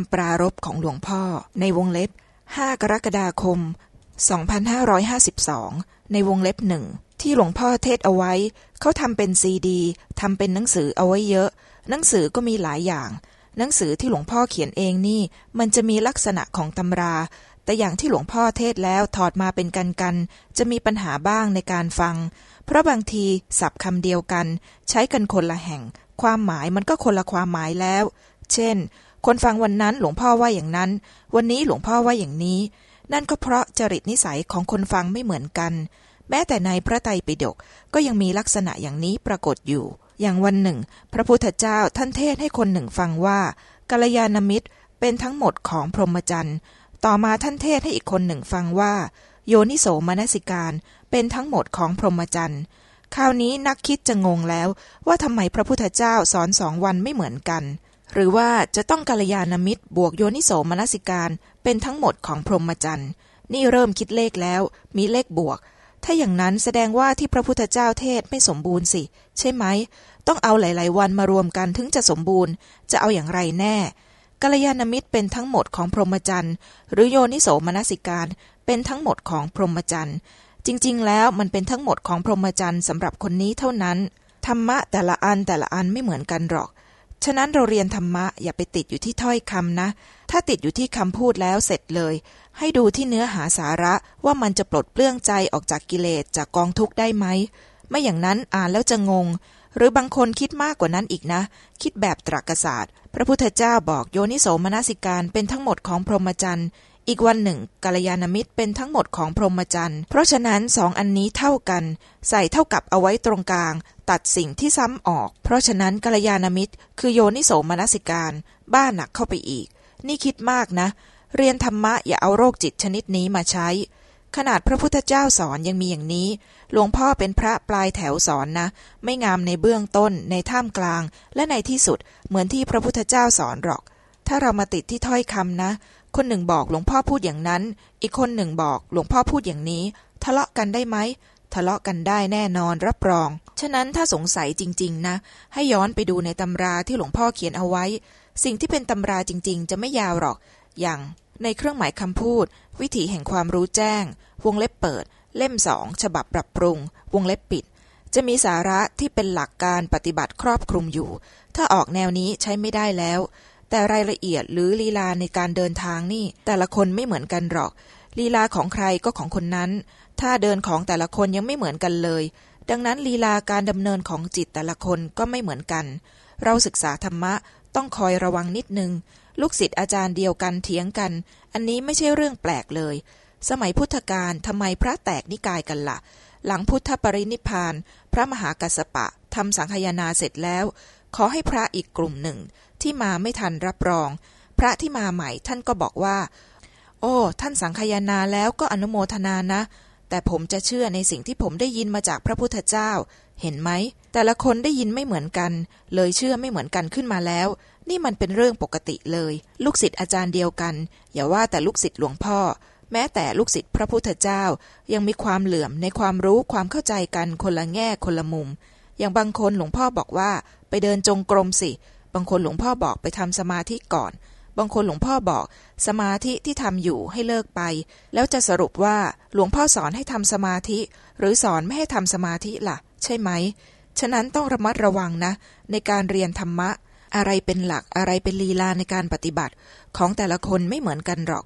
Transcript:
ำปรารบของหลวงพ่อ ในวงเล็บ 5 กรกฎาคม 2552 ในวงเล็บหนึ่งที่หลวงพ่อเทศเอาไว้ เขาทำเป็นซีดีทำเป็นหนังสือเอาไว้เยอะ หนังสือก็มีหลายอย่าง หนังสือที่หลวงพ่อเขียนเองนี่ มันจะมีลักษณะของตำรา แต่อย่างที่หลวงพ่อเทศแล้วถอดมาเป็นกันกัน จะมีปัญหาบ้างในการฟัง เพราะบางทีสับคำเดียวกัน ใช้กันคนละแห่ง ความหมายมันก็คนละความหมายแล้ว เช่น คนฟังวันนั้นหลวงพ่อว่าอย่างนั้น วันนี้หลวงพ่อว่าอย่างนี้ นั่นก็เพราะจริตนิสัยของคนฟังไม่เหมือนกัน แม้แต่ในพระไตรปิฎกก็ยังมีลักษณะอย่างนี้ปรากฏอยู่ อย่างวันหนึ่ง พระพุทธเจ้าท่านเทศให้คนหนึ่งฟังว่ากัลยาณมิตรเป็นทั้งหมดของพรหมจรรย์ ต่อมาท่านเทศให้อีกคนหนึ่งฟังว่า โยนิโสมนสิการเป็นทั้งหมดของพรหมจรรย์คราวนี้นักคิดจะงงแล้วว่าทำไมพระพุทธเจ้าสอนสองวันไม่เหมือนกัน หรือว่าจะต้องกัลยาณมิตรบวกโยนิโสมนสิการเป็นทั้งหมดของพรหมจรรย์นี่เริ่มคิดเลขแล้ว มีเลขบวก ถ้าอย่างนั้นแสดงว่าที่พระพุทธเจ้าเทศไม่สมบูรณ์สิ ใช่ไหม ต้องเอาหลาย ๆ วันมารวมกันถึงจะสมบูรณ์ จะเอาอย่างไรแน่กัลยาณมิตรเป็นทั้งหมดของพรหมจรรย์หรือโยนิโสมนสิการเป็นทั้งหมดของพรหมจรรย์จริง ๆ แล้วมันเป็นทั้งหมดของพรหมจรรย์สำหรับคนนี้เท่านั้นธรรมะแต่ละอันแต่ละอันไม่เหมือนกันหรอก ฉะนั้นเราเรียนธรรมะอย่าไปติดอยู่ที่ถ้อยคำนะ ถ้าติดอยู่ที่คำพูดแล้วเสร็จเลย ให้ดูที่เนื้อหาสาระว่ามันจะปลดเปลื้องใจออกจากกิเลสจากกองทุกข์ได้ไหม ไม่อย่างนั้นอ่านแล้วจะงง หรือบางคนคิดมากกว่านั้นอีกนะ คิดแบบตรรกศาสตร์ พระพุทธเจ้าบอกโยนิโสมนสิการเป็นทั้งหมดของพรหมจรรย์ อีกวันหนึ่งกัลยาณมิตรเป็นทั้งหมดของพรหมจรรย์เพราะฉะนั้นสองอันนี้เท่ากัน ใส่เท่ากับเอาไว้ตรงกลาง ตัดสิ่งที่ซ้ำออก เพราะฉะนั้นกัลยาณมิตร คือโยนิโสมนสิการ บ้าหนักเข้าไปอีก นี่คิดมากนะ เรียนธรรมะอย่าเอาโรคจิตชนิดนี้มาใช้ ขนาดพระพุทธเจ้าสอนยังมีอย่างนี้ หลวงพ่อเป็นพระปลายแถวสอนนะ ไม่งามในเบื้องต้น ในท่ามกลาง และในที่สุดเหมือนที่พระพุทธเจ้าสอนหรอก ถ้าเรามาติดที่ถ้อยคำนะ คนหนึ่งบอกหลวงพ่อพูดอย่างนั้น อีกคนหนึ่งบอกหลวงพ่อพูดอย่างนี้ ทะเลาะกันได้ไหม ทะเลาะกันได้แน่นอนรับรอง ฉะนั้นถ้าสงสัยจริง ๆ นะ ให้ย้อนไปดูในตำราที่หลวงพ่อเขียนเอาไว้ สิ่งที่เป็นตำราจริง ๆ จะไม่ยาวหรอก อย่างในเครื่องหมายคำพูด วิถีแห่งความรู้แจ้ง วงเล็บเปิด เล่มสองฉบับปรับปรุง วงเล็บปิด จะมีสาระที่เป็นหลักการปฏิบัติครอบคลุมอยู่ ถ้าออกแนวนี้ใช้ไม่ได้แล้ว แต่รายละเอียดหรือลีลาในการเดินทางนี่ แต่ละคนไม่เหมือนกันหรอก ลีลาของใครก็ของคนนั้น ถ้าเดินของแต่ละคนยังไม่เหมือนกันเลย ดังนั้นลีลาการดำเนินของจิตแต่ละคนก็ไม่เหมือนกัน เราศึกษาธรรมะต้องคอยระวังนิดนึง ลูกศิษย์อาจารย์เดียวกันเถียงกัน อันนี้ไม่ใช่เรื่องแปลกเลย สมัยพุทธกาลทำไมพระแตกนิกายกันละ่ะ หลังพุทธปรินิพาน พระมหากัสสปะทำสังคายนาเสร็จแล้ว ขอให้พระอีกกลุ่มหนึ่ง ที่มาไม่ทันรับรอง พระที่มาใหม่ท่านก็บอกว่า โอ้ ท่านสังคายนาแล้วก็อนุโมทนานะ แต่ผมจะเชื่อในสิ่งที่ผมได้ยินมาจากพระพุทธเจ้า เห็นไหม แต่ละคนได้ยินไม่เหมือนกัน เลยเชื่อไม่เหมือนกันขึ้นมาแล้ว นี่มันเป็นเรื่องปกติเลย ลูกศิษย์อาจารย์เดียวกัน อย่าว่าแต่ลูกศิษย์หลวงพ่อแม้แต่ลูกศิษย์พระพุทธเจ้ายังมีความเหลื่อมในความรู้ความเข้าใจกันคนละแง่คนละมุม อย่างบางคนหลวงพ่อบอกว่า ไปเดินจงกรมสิ บางคนหลวงพ่อบอกไปทำสมาธิก่อน บางคนหลวงพ่อบอก สมาธิที่ทำอยู่ให้เลิกไป แล้วจะสรุปว่าหลวงพ่อสอนให้ทำสมาธิ หรือสอนไม่ให้ทำสมาธิล่ะ ใช่ไหม ฉะนั้นต้องระมัดระวังนะ ในการเรียนธรรมะ อะไรเป็นหลักอะไรเป็นลีลาในการปฏิบัติ ของแต่ละคนไม่เหมือนกันหรอก